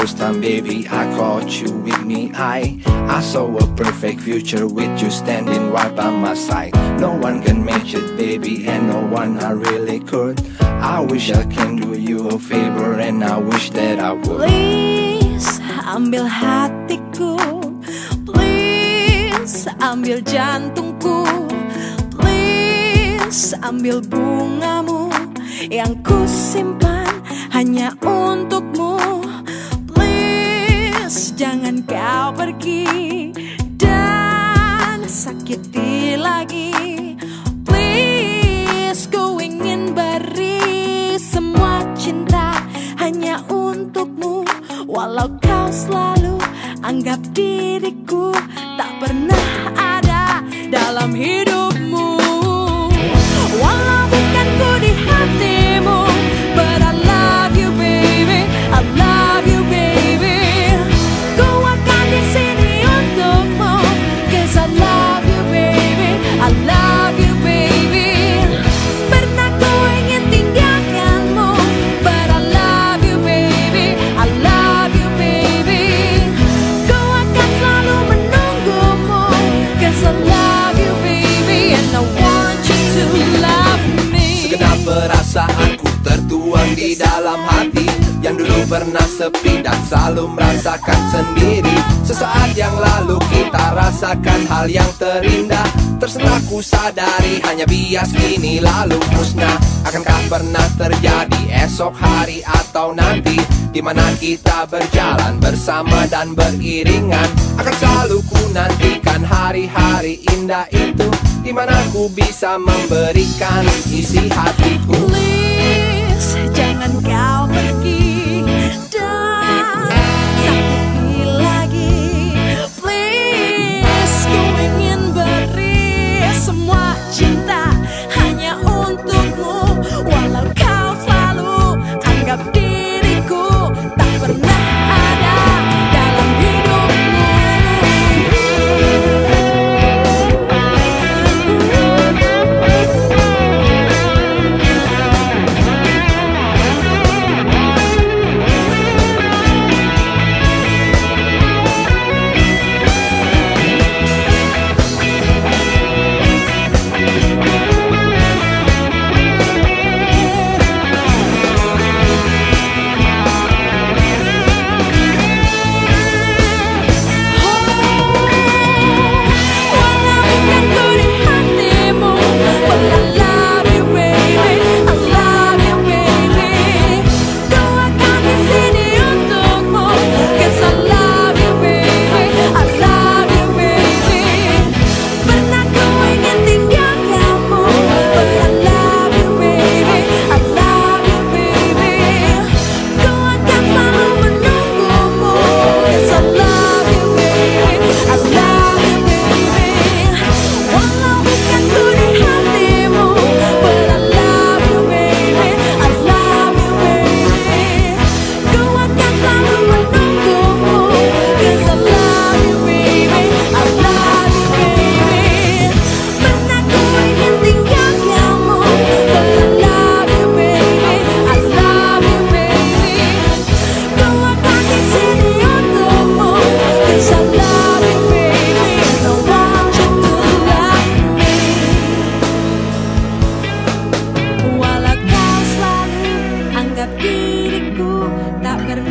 first time, baby, I caught you with me. I, I saw a perfect future with you standing right by my side. No one can match it, baby, and no one I really could. I wish I can do you a favor, and I wish that I would. Please ambil hatiku Please ambil jantungku Please ambil bungamu Yang ku simpan hanya untukmu jangan kau pergi Dan sakiti lagi. Please ku ingin beri semua cinta hanya untukmu. Walau kau selalu anggap diriku tak pernah ada dalam hidupmu dalam hati Yang dulu pernah sepi dan selalu merasakan sendiri. Sesaat yang lalu kita rasakan hal yang terindah. Tersenak ku sadari hanya bias kini lalu musnah. Akankah pernah terjadi esok hari atau nanti? Di mana kita berjalan bersama dan beriringan? Akan selalu ku nantikan hari-hari indah itu. Di mana ku bisa memberikan isi hatiku that better